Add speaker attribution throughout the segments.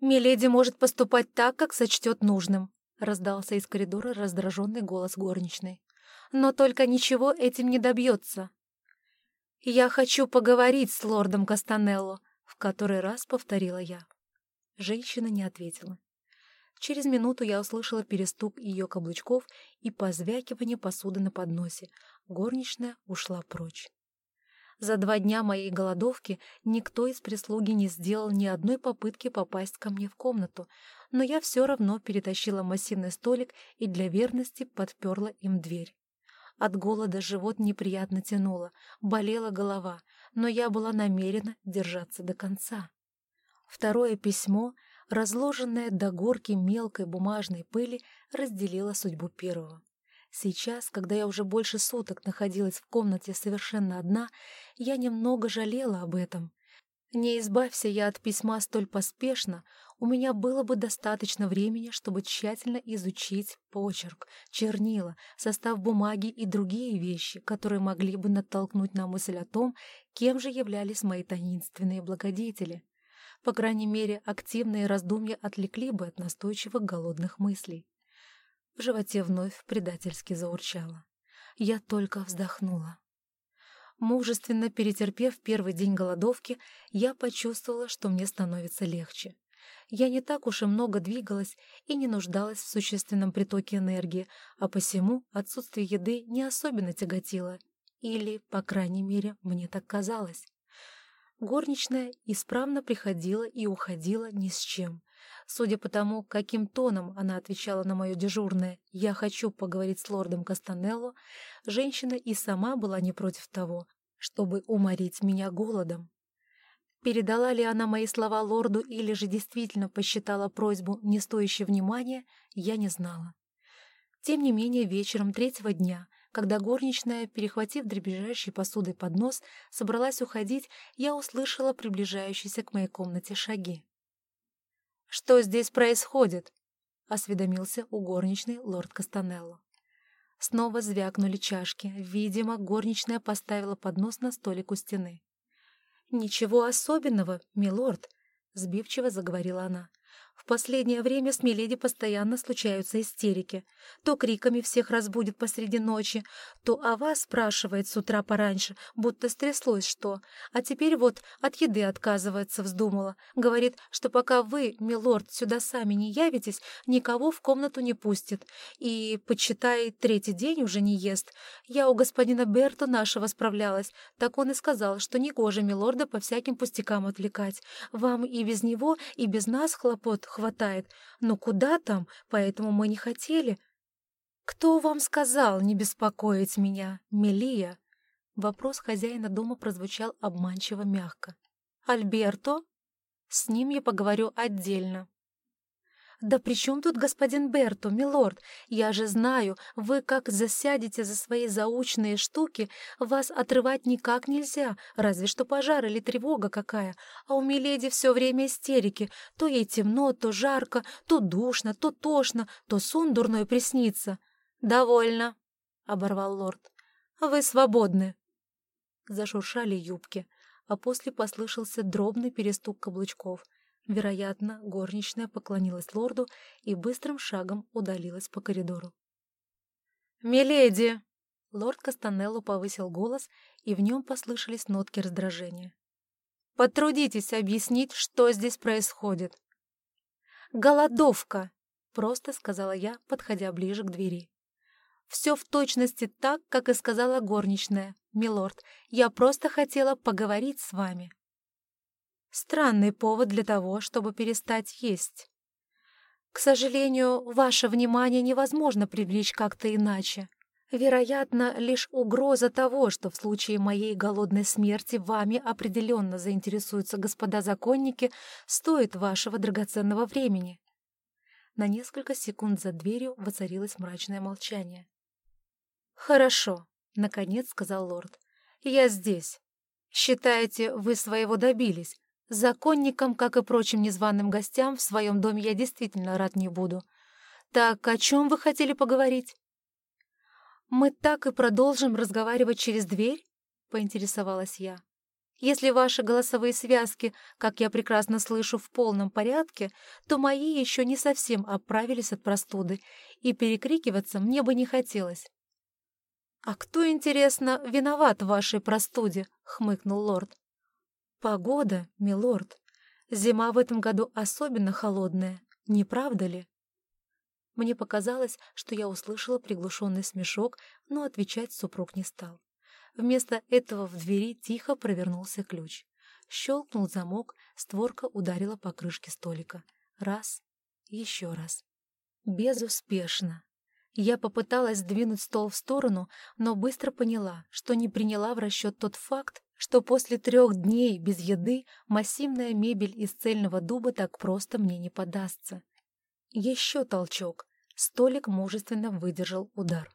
Speaker 1: «Миледи может поступать так, как сочтет нужным», — раздался из коридора раздраженный голос горничной. «Но только ничего этим не добьется». «Я хочу поговорить с лордом Кастанелло», — в который раз повторила я. Женщина не ответила. Через минуту я услышала перестук ее каблучков и позвякивание посуды на подносе. Горничная ушла прочь. За два дня моей голодовки никто из прислуги не сделал ни одной попытки попасть ко мне в комнату, но я все равно перетащила массивный столик и для верности подперла им дверь. От голода живот неприятно тянуло, болела голова, но я была намерена держаться до конца. Второе письмо, разложенное до горки мелкой бумажной пыли, разделило судьбу первого. Сейчас, когда я уже больше суток находилась в комнате совершенно одна, я немного жалела об этом. Не избавься я от письма столь поспешно, у меня было бы достаточно времени, чтобы тщательно изучить почерк, чернила, состав бумаги и другие вещи, которые могли бы натолкнуть на мысль о том, кем же являлись мои таинственные благодетели. По крайней мере, активные раздумья отвлекли бы от настойчивых голодных мыслей. В животе вновь предательски заурчало. Я только вздохнула. Мужественно перетерпев первый день голодовки, я почувствовала, что мне становится легче. Я не так уж и много двигалась и не нуждалась в существенном притоке энергии, а посему отсутствие еды не особенно тяготило. Или, по крайней мере, мне так казалось. Горничная исправно приходила и уходила ни с чем. Судя по тому, каким тоном она отвечала на мое дежурное «я хочу поговорить с лордом Кастанелло», женщина и сама была не против того, чтобы уморить меня голодом. Передала ли она мои слова лорду или же действительно посчитала просьбу не стоящей внимания, я не знала. Тем не менее, вечером третьего дня, когда горничная, перехватив дребезжащей посудой поднос, собралась уходить, я услышала приближающиеся к моей комнате шаги. «Что здесь происходит?» — осведомился у горничной лорд Кастанелло. Снова звякнули чашки. Видимо, горничная поставила поднос на столик у стены. «Ничего особенного, милорд», — сбивчиво заговорила она. В последнее время с Миледи постоянно случаются истерики. То криками всех разбудит посреди ночи, то о вас спрашивает с утра пораньше, будто стряслось что. А теперь вот от еды отказывается, вздумала. Говорит, что пока вы, милорд, сюда сами не явитесь, никого в комнату не пустит. И, почитай, третий день уже не ест. Я у господина Берта нашего справлялась, так он и сказал, что негоже милорда по всяким пустякам отвлекать. Вам и без него, и без нас хлопот хватает. Но куда там, поэтому мы не хотели. Кто вам сказал не беспокоить меня, Мелия? Вопрос хозяина дома прозвучал обманчиво мягко. Альберто? С ним я поговорю отдельно. «Да при чем тут господин Берто, милорд? Я же знаю, вы как засядете за свои заучные штуки, вас отрывать никак нельзя, разве что пожар или тревога какая. А у Миледи все время истерики. То ей темно, то жарко, то душно, то тошно, то сон дурной приснится». «Довольно», — оборвал лорд. «Вы свободны». Зашуршали юбки, а после послышался дробный перестук каблучков — Вероятно, горничная поклонилась лорду и быстрым шагом удалилась по коридору. «Миледи!» Лорд Кастанелло повысил голос, и в нем послышались нотки раздражения. «Потрудитесь объяснить, что здесь происходит». «Голодовка!» — просто сказала я, подходя ближе к двери. «Все в точности так, как и сказала горничная. Милорд, я просто хотела поговорить с вами». Странный повод для того, чтобы перестать есть. К сожалению, ваше внимание невозможно привлечь как-то иначе. Вероятно, лишь угроза того, что в случае моей голодной смерти вами определенно заинтересуются господа законники, стоит вашего драгоценного времени. На несколько секунд за дверью воцарилось мрачное молчание. «Хорошо», — наконец сказал лорд. «Я здесь. Считаете, вы своего добились, Законникам, как и прочим незваным гостям, в своем доме я действительно рад не буду. Так о чем вы хотели поговорить? Мы так и продолжим разговаривать через дверь? Поинтересовалась я. Если ваши голосовые связки, как я прекрасно слышу, в полном порядке, то мои еще не совсем оправились от простуды, и перекрикиваться мне бы не хотелось. «А кто, интересно, виноват в вашей простуде?» — хмыкнул лорд. «Погода, милорд. Зима в этом году особенно холодная, не правда ли?» Мне показалось, что я услышала приглушенный смешок, но отвечать супруг не стал. Вместо этого в двери тихо провернулся ключ. Щелкнул замок, створка ударила по крышке столика. Раз, еще раз. Безуспешно. Я попыталась сдвинуть стол в сторону, но быстро поняла, что не приняла в расчет тот факт, что после трех дней без еды массивная мебель из цельного дуба так просто мне не подастся. Еще толчок. Столик мужественно выдержал удар.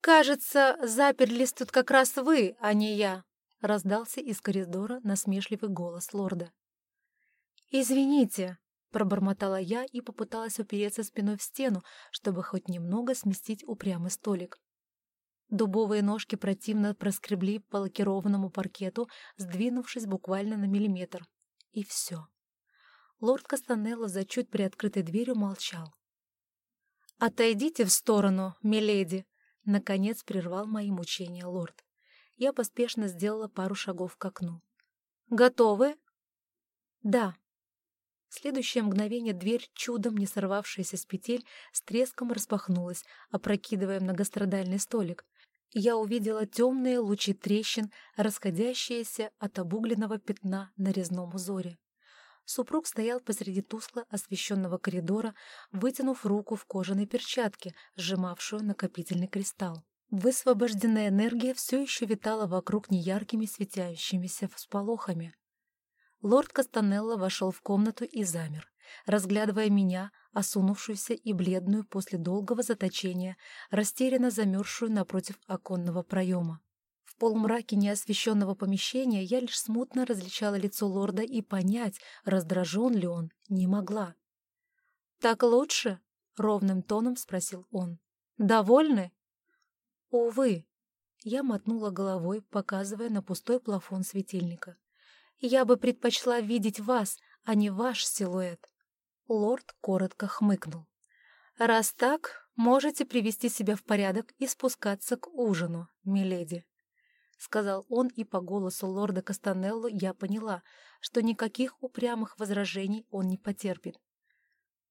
Speaker 1: «Кажется, заперлись тут как раз вы, а не я», — раздался из коридора насмешливый голос лорда. «Извините», — пробормотала я и попыталась упереться спиной в стену, чтобы хоть немного сместить упрямый столик. Дубовые ножки противно проскребли по лакированному паркету, сдвинувшись буквально на миллиметр. И все. Лорд Кастанелло за чуть приоткрытой дверью молчал. «Отойдите в сторону, миледи!» Наконец прервал мои мучения лорд. Я поспешно сделала пару шагов к окну. «Готовы?» «Да». В следующее мгновение дверь, чудом не сорвавшаяся с петель, с треском распахнулась, опрокидывая многострадальный столик. Я увидела темные лучи трещин, расходящиеся от обугленного пятна на резном узоре. Супруг стоял посреди тускло освещенного коридора, вытянув руку в кожаной перчатке, сжимавшую накопительный кристалл. Высвобожденная энергия все еще витала вокруг неяркими светящимися всполохами. Лорд Кастанелло вошел в комнату и замер, разглядывая меня, осунувшуюся и бледную после долгого заточения, растерянно замерзшую напротив оконного проема полумраке неосвещенного помещения я лишь смутно различала лицо лорда и понять, раздражен ли он, не могла. «Так лучше?» — ровным тоном спросил он. «Довольны?» «Увы». Я мотнула головой, показывая на пустой плафон светильника. «Я бы предпочла видеть вас, а не ваш силуэт». Лорд коротко хмыкнул. «Раз так, можете привести себя в порядок и спускаться к ужину, миледи». — сказал он, и по голосу лорда Кастанелло я поняла, что никаких упрямых возражений он не потерпит.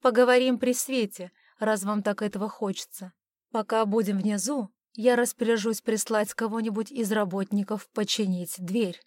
Speaker 1: «Поговорим при свете, раз вам так этого хочется. Пока будем внизу, я распоряжусь прислать кого-нибудь из работников починить дверь».